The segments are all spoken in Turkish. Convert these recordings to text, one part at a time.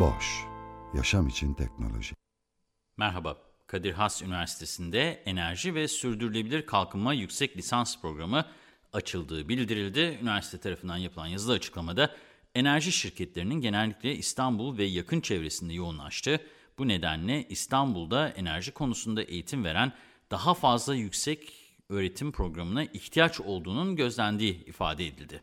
Boş, yaşam için teknoloji. Merhaba, Kadir Has Üniversitesi'nde Enerji ve Sürdürülebilir Kalkınma Yüksek Lisans Programı açıldığı bildirildi. Üniversite tarafından yapılan yazılı açıklamada enerji şirketlerinin genellikle İstanbul ve yakın çevresinde yoğunlaştığı, bu nedenle İstanbul'da enerji konusunda eğitim veren daha fazla yüksek öğretim programına ihtiyaç olduğunun gözlendiği ifade edildi.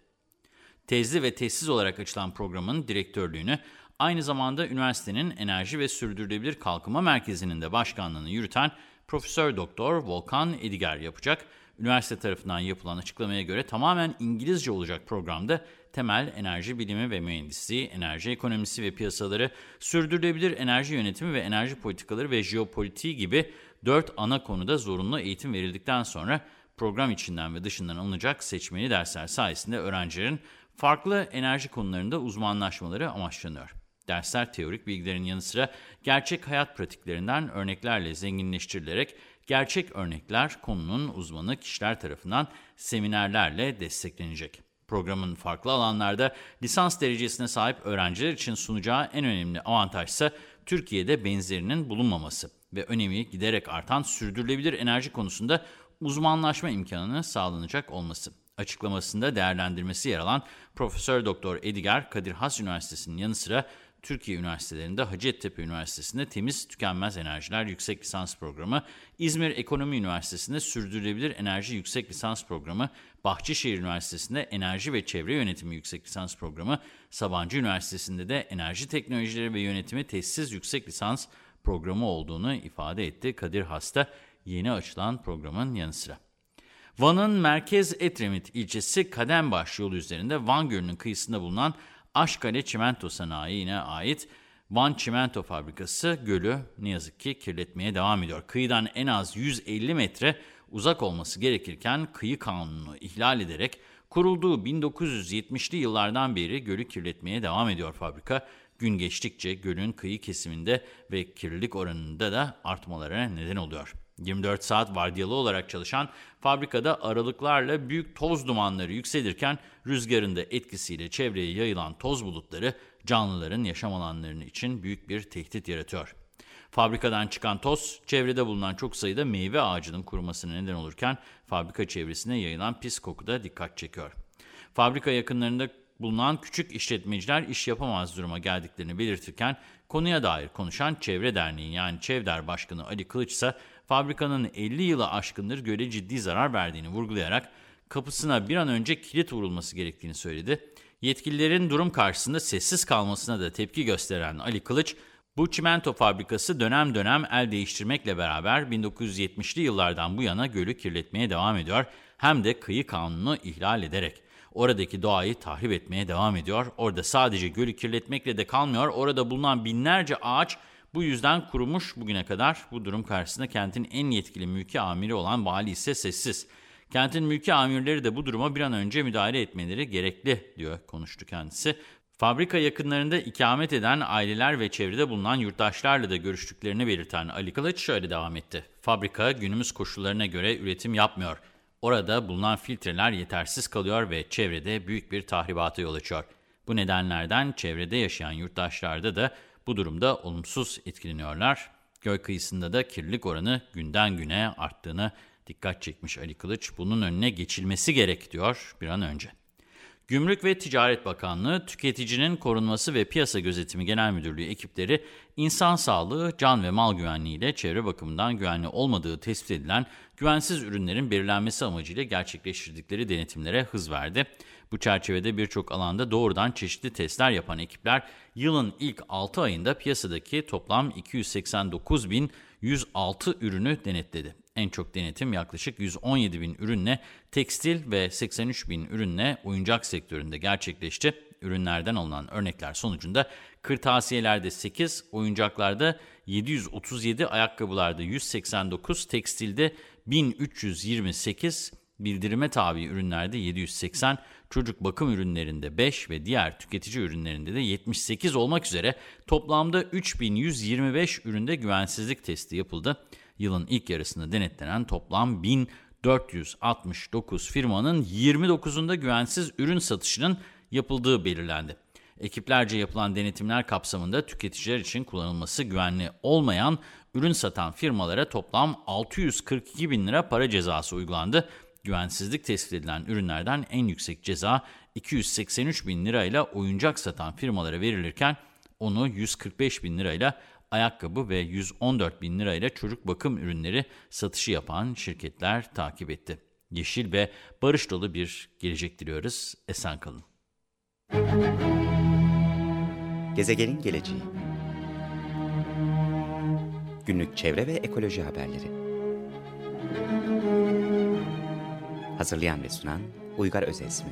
Tezli ve tezsiz olarak açılan programın direktörlüğünü aynı zamanda üniversitenin Enerji ve Sürdürülebilir Kalkınma Merkezi'nin de başkanlığını yürüten Profesör Doktor Volkan Ediger yapacak. Üniversite tarafından yapılan açıklamaya göre tamamen İngilizce olacak programda temel enerji bilimi ve mühendisliği, enerji ekonomisi ve piyasaları, sürdürülebilir enerji yönetimi ve enerji politikaları ve jeopolitiği gibi dört ana konuda zorunlu eğitim verildikten sonra program içinden ve dışından alınacak seçmeli dersler sayesinde öğrencilerin farklı enerji konularında uzmanlaşmaları amaçlanıyor. Dersler teorik bilgilerin yanı sıra gerçek hayat pratiklerinden örneklerle zenginleştirilerek gerçek örnekler konunun uzmanı kişiler tarafından seminerlerle desteklenecek. Programın farklı alanlarda lisans derecesine sahip öğrenciler için sunacağı en önemli avantaj ise Türkiye'de benzerinin bulunmaması ve önemi giderek artan sürdürülebilir enerji konusunda uzmanlaşma imkanını sağlanacak olması. Açıklamasında değerlendirmesi yer alan Profesör Doktor Ediger Kadir Has Üniversitesi'nin yanı sıra Türkiye Üniversitelerinde Hacettepe Üniversitesi'nde Temiz Tükenmez Enerjiler Yüksek Lisans Programı, İzmir Ekonomi Üniversitesi'nde Sürdürülebilir Enerji Yüksek Lisans Programı, Bahçeşehir Üniversitesi'nde Enerji ve Çevre Yönetimi Yüksek Lisans Programı, Sabancı Üniversitesi'nde de Enerji Teknolojileri ve Yönetimi Tesis Yüksek Lisans Programı olduğunu ifade etti. Kadir Has'ta yeni açılan programın yanı sıra. Van'ın Merkez Etremit ilçesi Kadembaş yolu üzerinde Van Gölü'nün kıyısında bulunan Aşkale Çimento Sanayi'ne ait Van Çimento Fabrikası gölü ne yazık ki kirletmeye devam ediyor. Kıyıdan en az 150 metre uzak olması gerekirken kıyı kanununu ihlal ederek kurulduğu 1970'li yıllardan beri gölü kirletmeye devam ediyor fabrika. Gün geçtikçe gölün kıyı kesiminde ve kirlilik oranında da artmalara neden oluyor. 24 saat vardiyalı olarak çalışan fabrikada aralıklarla büyük toz dumanları yükselirken rüzgarın da etkisiyle çevreye yayılan toz bulutları canlıların yaşam alanlarının için büyük bir tehdit yaratıyor. Fabrikadan çıkan toz çevrede bulunan çok sayıda meyve ağacının kurumasına neden olurken fabrika çevresine yayılan pis koku da dikkat çekiyor. Fabrika yakınlarında bulunan küçük işletmeciler iş yapamaz duruma geldiklerini belirtirken konuya dair konuşan Çevre Derneği yani Çevder Başkanı Ali Kılıç ise fabrikanın 50 yılı aşkındır göle ciddi zarar verdiğini vurgulayarak kapısına bir an önce kilit vurulması gerektiğini söyledi. Yetkililerin durum karşısında sessiz kalmasına da tepki gösteren Ali Kılıç, bu çimento fabrikası dönem dönem el değiştirmekle beraber 1970'li yıllardan bu yana gölü kirletmeye devam ediyor, hem de kıyı kanunu ihlal ederek. Oradaki doğayı tahrip etmeye devam ediyor. Orada sadece gölü kirletmekle de kalmıyor. Orada bulunan binlerce ağaç bu yüzden kurumuş bugüne kadar. Bu durum karşısında kentin en yetkili mülki amiri olan vali ise sessiz. Kentin mülki amirleri de bu duruma bir an önce müdahale etmeleri gerekli diyor konuştu kendisi. Fabrika yakınlarında ikamet eden aileler ve çevrede bulunan yurttaşlarla da görüştüklerini belirten Ali Kılıç şöyle devam etti. Fabrika günümüz koşullarına göre üretim yapmıyor. Orada bulunan filtreler yetersiz kalıyor ve çevrede büyük bir tahribata yol açıyor. Bu nedenlerden çevrede yaşayan yurttaşlarda da bu durumda olumsuz etkileniyorlar. Göl kıyısında da kirlilik oranı günden güne arttığını dikkat çekmiş Ali Kılıç. Bunun önüne geçilmesi gerek diyor bir an önce. Gümrük ve Ticaret Bakanlığı, Tüketicinin Korunması ve Piyasa Gözetimi Genel Müdürlüğü ekipleri insan sağlığı, can ve mal güvenliği ile çevre bakımından güvenli olmadığı tespit edilen güvensiz ürünlerin belirlenmesi amacıyla gerçekleştirdikleri denetimlere hız verdi. Bu çerçevede birçok alanda doğrudan çeşitli testler yapan ekipler yılın ilk 6 ayında piyasadaki toplam 289.106 ürünü denetledi. En çok denetim yaklaşık 117 bin ürünle tekstil ve 83 bin ürünle oyuncak sektöründe gerçekleşti. Ürünlerden alınan örnekler sonucunda kırtasiyelerde 8, oyuncaklarda 737, ayakkabılarda 189, tekstilde 1328, bildirime tabi ürünlerde 780, çocuk bakım ürünlerinde 5 ve diğer tüketici ürünlerinde de 78 olmak üzere toplamda 3125 üründe güvensizlik testi yapıldı. Yılın ilk yarısında denetlenen toplam 1469 firmanın 29'unda güvensiz ürün satışının yapıldığı belirlendi. Ekiplerce yapılan denetimler kapsamında tüketiciler için kullanılması güvenli olmayan ürün satan firmalara toplam 642 bin lira para cezası uygulandı. Güvensizlik tespit edilen ürünlerden en yüksek ceza 283 bin lirayla oyuncak satan firmalara verilirken onu 145 bin lirayla ayakkabı ve 114 bin lirayla çocuk bakım ürünleri satışı yapan şirketler takip etti. Yeşil ve barış dolu bir gelecek diliyoruz. Esen kalın. Gezegenin geleceği Günlük çevre ve ekoloji haberleri Hazırlayan ve sunan Uygar Özesmi